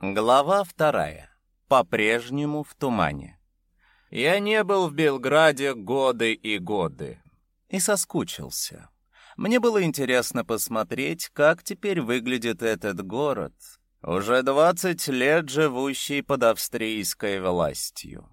Глава вторая. По-прежнему в тумане. Я не был в Белграде годы и годы. И соскучился. Мне было интересно посмотреть, как теперь выглядит этот город, уже двадцать лет живущий под австрийской властью.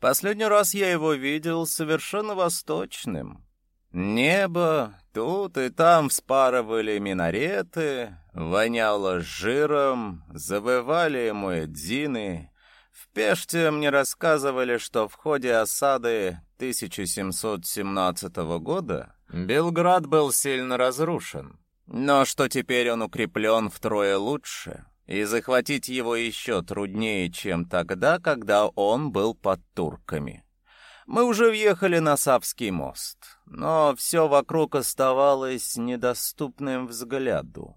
Последний раз я его видел совершенно восточным. Небо, тут и там вспарывали минареты, воняло жиром, завывали муэдзины. В Пеште мне рассказывали, что в ходе осады 1717 года Белград был сильно разрушен, но что теперь он укреплен втрое лучше, и захватить его еще труднее, чем тогда, когда он был под турками. Мы уже въехали на Савский мост, но все вокруг оставалось недоступным взгляду.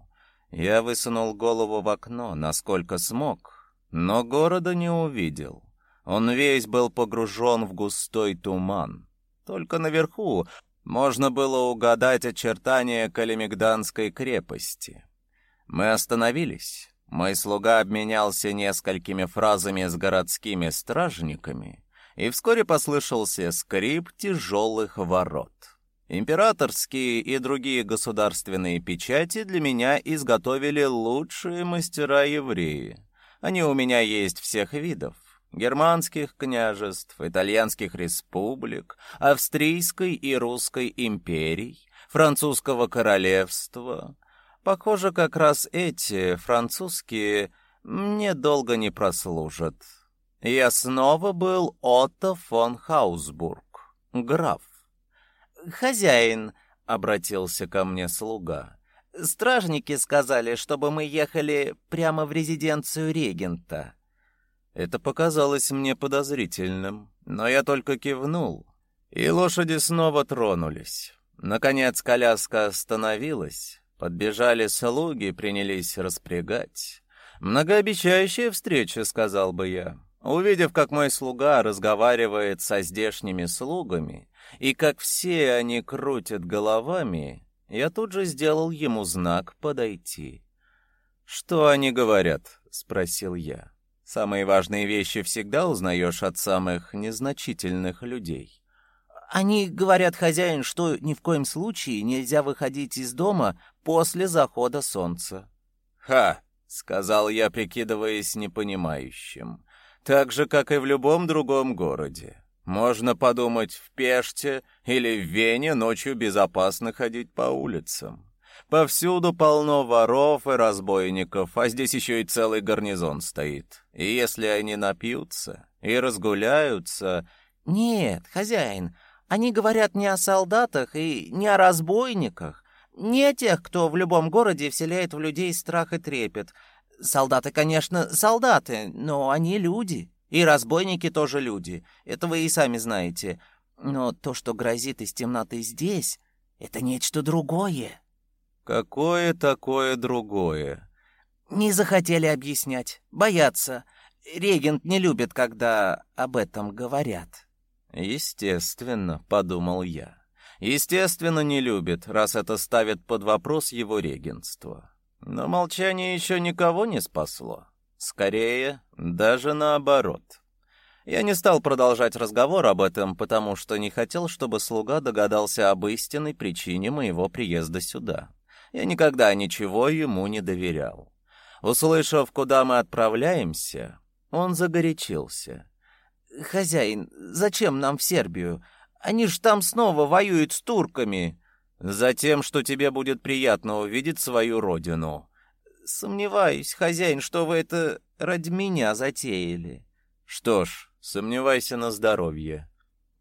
Я высунул голову в окно, насколько смог, но города не увидел. Он весь был погружен в густой туман. Только наверху можно было угадать очертания Калимигданской крепости. Мы остановились. Мой слуга обменялся несколькими фразами с городскими стражниками, и вскоре послышался скрип тяжелых ворот. Императорские и другие государственные печати для меня изготовили лучшие мастера-евреи. Они у меня есть всех видов. Германских княжеств, итальянских республик, австрийской и русской империй, французского королевства. Похоже, как раз эти, французские, мне долго не прослужат. Я снова был Отто фон Хаусбург, граф. «Хозяин», — обратился ко мне слуга, — «стражники сказали, чтобы мы ехали прямо в резиденцию регента». Это показалось мне подозрительным, но я только кивнул, и лошади снова тронулись. Наконец коляска остановилась, подбежали слуги, принялись распрягать. Многообещающая встреча, сказал бы я. Увидев, как мой слуга разговаривает со здешними слугами, и как все они крутят головами, я тут же сделал ему знак подойти. «Что они говорят?» — спросил я. «Самые важные вещи всегда узнаешь от самых незначительных людей». «Они говорят, хозяин, что ни в коем случае нельзя выходить из дома после захода солнца». «Ха!» — сказал я, прикидываясь непонимающим так же, как и в любом другом городе. Можно подумать, в Пеште или в Вене ночью безопасно ходить по улицам. Повсюду полно воров и разбойников, а здесь еще и целый гарнизон стоит. И если они напьются и разгуляются... Нет, хозяин, они говорят не о солдатах и не о разбойниках, не о тех, кто в любом городе вселяет в людей страх и трепет, Солдаты, конечно, солдаты, но они люди. И разбойники тоже люди. Это вы и сами знаете. Но то, что грозит из темноты здесь, это нечто другое. Какое такое другое? Не захотели объяснять. Боятся. Регент не любит, когда об этом говорят. Естественно, подумал я. Естественно, не любит, раз это ставит под вопрос его регентство. Но молчание еще никого не спасло. Скорее, даже наоборот. Я не стал продолжать разговор об этом, потому что не хотел, чтобы слуга догадался об истинной причине моего приезда сюда. Я никогда ничего ему не доверял. Услышав, куда мы отправляемся, он загорячился. «Хозяин, зачем нам в Сербию? Они ж там снова воюют с турками!» Затем, что тебе будет приятно увидеть свою родину. Сомневаюсь, хозяин, что вы это ради меня затеяли. Что ж, сомневайся на здоровье.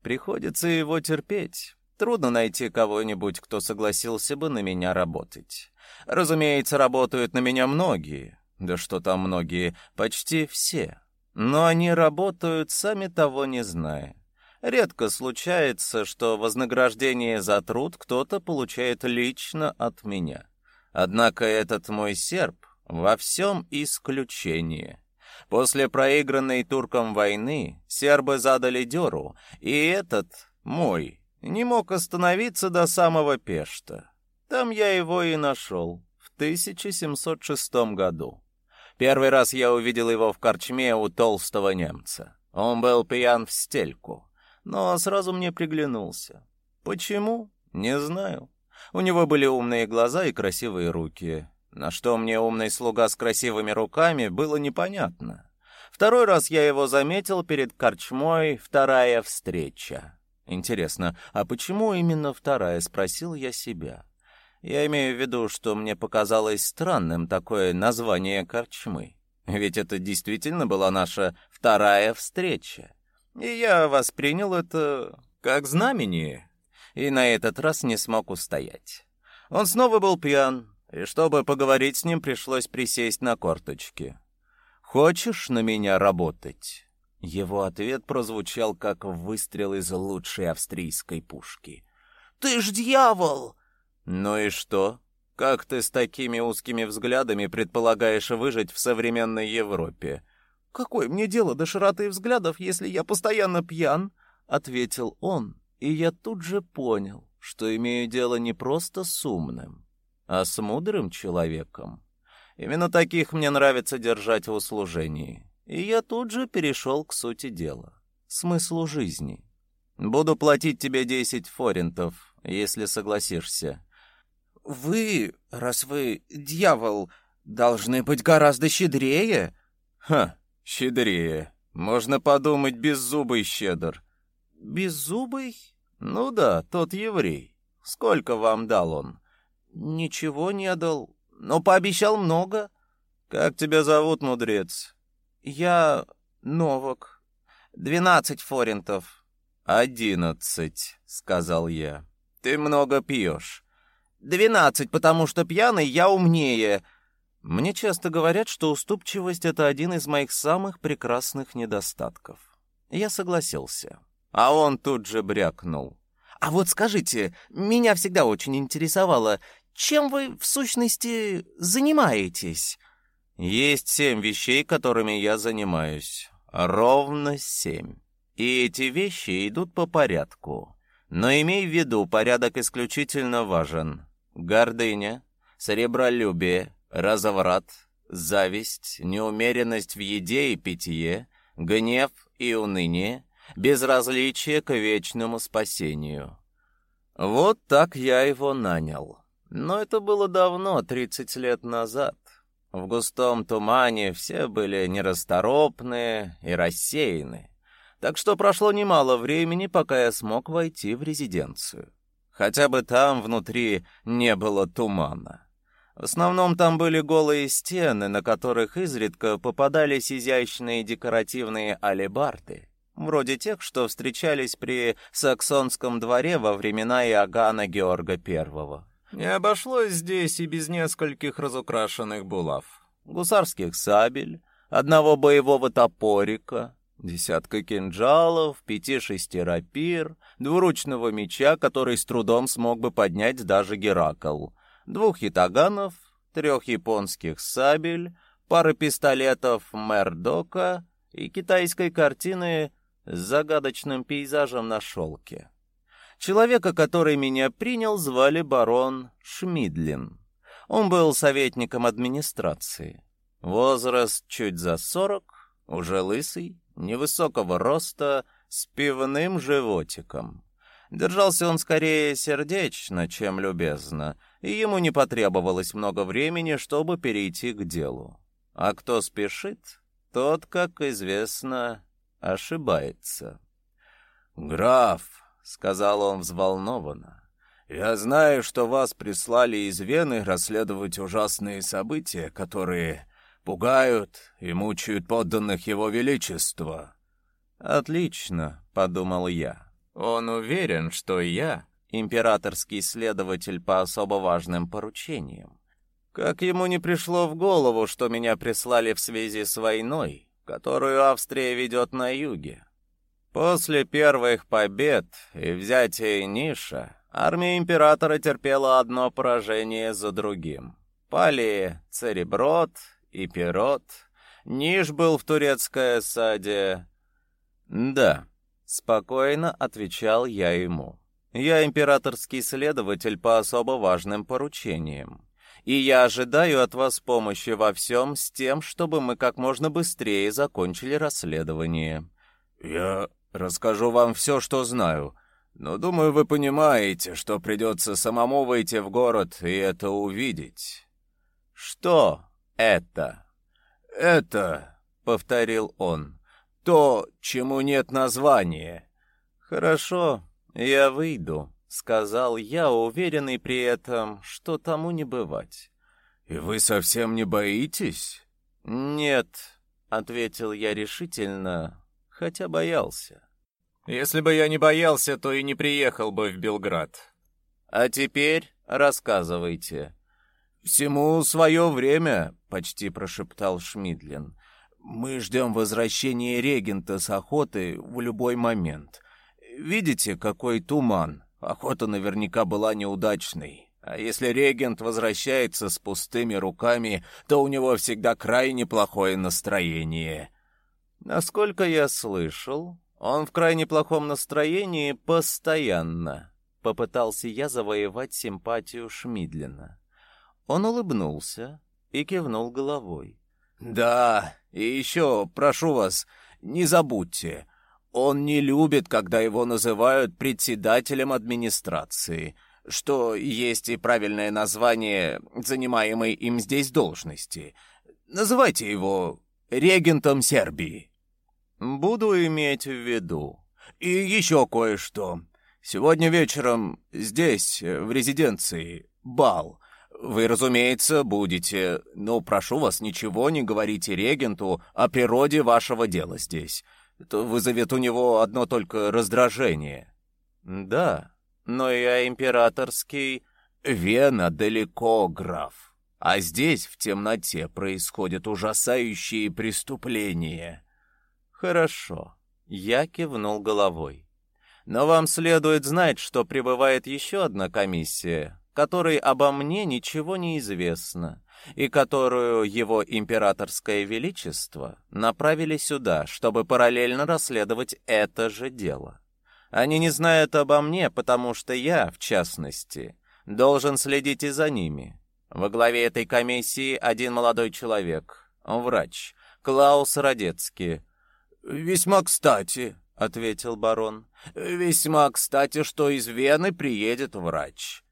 Приходится его терпеть. Трудно найти кого-нибудь, кто согласился бы на меня работать. Разумеется, работают на меня многие. Да что там многие, почти все. Но они работают, сами того не зная. Редко случается, что вознаграждение за труд кто-то получает лично от меня. Однако этот мой серб во всем исключение. После проигранной туркам войны сербы задали дёру, и этот, мой, не мог остановиться до самого Пешта. Там я его и нашел, в 1706 году. Первый раз я увидел его в корчме у толстого немца. Он был пьян в стельку, но сразу мне приглянулся. Почему? Не знаю. У него были умные глаза и красивые руки. На что мне умный слуга с красивыми руками, было непонятно. Второй раз я его заметил перед корчмой «Вторая встреча». Интересно, а почему именно вторая, спросил я себя. Я имею в виду, что мне показалось странным такое название корчмы. Ведь это действительно была наша вторая встреча. И я воспринял это как знамение, и на этот раз не смог устоять. Он снова был пьян, и чтобы поговорить с ним, пришлось присесть на корточки. «Хочешь на меня работать?» Его ответ прозвучал, как выстрел из лучшей австрийской пушки. «Ты ж дьявол!» «Ну и что? Как ты с такими узкими взглядами предполагаешь выжить в современной Европе?» «Какое мне дело до широты взглядов, если я постоянно пьян?» — ответил он, и я тут же понял, что имею дело не просто с умным, а с мудрым человеком. Именно таких мне нравится держать в услужении. И я тут же перешел к сути дела, смыслу жизни. Буду платить тебе десять форинтов, если согласишься. Вы, раз вы дьявол, должны быть гораздо щедрее. Ха, щедрее. Можно подумать, беззубый щедр. Беззубый? Ну да, тот еврей. Сколько вам дал он? Ничего не дал, но пообещал много. Как тебя зовут, мудрец? Я Новак. Двенадцать форинтов. Одиннадцать, сказал я. Ты много пьешь. Двенадцать, потому что пьяный я умнее. Мне часто говорят, что уступчивость это один из моих самых прекрасных недостатков. Я согласился. А он тут же брякнул: "А вот скажите, меня всегда очень интересовало, чем вы в сущности занимаетесь?" Есть семь вещей, которыми я занимаюсь. Ровно семь. И эти вещи идут по порядку. Но имей в виду, порядок исключительно важен гордыня, сребролюбие, разврат, зависть, неумеренность в еде и питье, гнев и уныние, безразличие к вечному спасению. Вот так я его нанял. Но это было давно, 30 лет назад. В густом тумане все были нерасторопные и рассеяны. Так что прошло немало времени, пока я смог войти в резиденцию. Хотя бы там внутри не было тумана. В основном там были голые стены, на которых изредка попадались изящные декоративные алебарды, вроде тех, что встречались при саксонском дворе во времена Иоганна Георга I. Не обошлось здесь и без нескольких разукрашенных булав, гусарских сабель, одного боевого топорика, Десятка кинжалов, пяти-шести рапир, двуручного меча, который с трудом смог бы поднять даже Геракл, двух ятаганов, трех японских сабель, пары пистолетов Мердока и китайской картины с загадочным пейзажем на шелке. Человека, который меня принял, звали барон Шмидлин. Он был советником администрации. Возраст чуть за сорок, уже лысый, невысокого роста, с пивным животиком. Держался он скорее сердечно, чем любезно, и ему не потребовалось много времени, чтобы перейти к делу. А кто спешит, тот, как известно, ошибается. «Граф», — сказал он взволнованно, — «я знаю, что вас прислали из Вены расследовать ужасные события, которые пугают и мучают подданных его величества. Отлично, подумал я. Он уверен, что я императорский следователь по особо важным поручениям. Как ему не пришло в голову, что меня прислали в связи с войной, которую Австрия ведет на юге. После первых побед и взятия Ниша армия императора терпела одно поражение за другим. Пали Цереброд и Пирот. Ниш был в турецкой осаде. Да, спокойно отвечал я ему. Я императорский следователь по особо важным поручениям. и я ожидаю от вас помощи во всем с тем, чтобы мы как можно быстрее закончили расследование. Я расскажу вам все, что знаю, но думаю, вы понимаете, что придется самому выйти в город и это увидеть. Что это? Это, повторил он, то, чему нет названия. Хорошо, я выйду, сказал я, уверенный при этом, что тому не бывать. И вы совсем не боитесь? Нет, ответил я решительно, хотя боялся. Если бы я не боялся, то и не приехал бы в Белград. А теперь рассказывайте. Всему свое время, почти прошептал Шмидлин. Мы ждем возвращения регента с охоты в любой момент. Видите, какой туман? Охота наверняка была неудачной. А если регент возвращается с пустыми руками, то у него всегда крайне плохое настроение. Насколько я слышал, он в крайне плохом настроении постоянно. Попытался я завоевать симпатию Шмидлина. Он улыбнулся и кивнул головой. Да, и еще, прошу вас, не забудьте, он не любит, когда его называют председателем администрации, что есть и правильное название занимаемой им здесь должности. Называйте его регентом Сербии. Буду иметь в виду. И еще кое-что. Сегодня вечером здесь, в резиденции, бал. Вы, разумеется, будете, но прошу вас, ничего не говорите регенту о природе вашего дела здесь. Это вызовет у него одно только раздражение. Да, но я императорский... Вена далеко, граф. А здесь, в темноте, происходят ужасающие преступления. Хорошо. Я кивнул головой. Но вам следует знать, что прибывает еще одна комиссия, которой обо мне ничего не известно, и которую его императорское величество направили сюда, чтобы параллельно расследовать это же дело. Они не знают обо мне, потому что я, в частности, должен следить и за ними. Во главе этой комиссии один молодой человек, врач, Клаус Радецкий, «Весьма кстати», — ответил барон. «Весьма кстати, что из Вены приедет врач».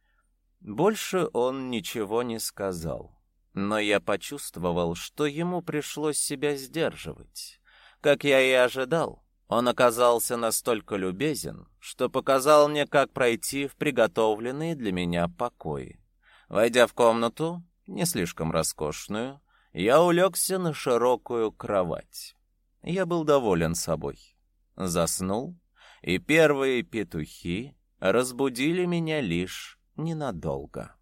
Больше он ничего не сказал, но я почувствовал, что ему пришлось себя сдерживать. Как я и ожидал, он оказался настолько любезен, что показал мне, как пройти в приготовленные для меня покои. Войдя в комнату, не слишком роскошную, я улегся на широкую кровать. Я был доволен собой. Заснул, и первые петухи разбудили меня лишь ненадолго.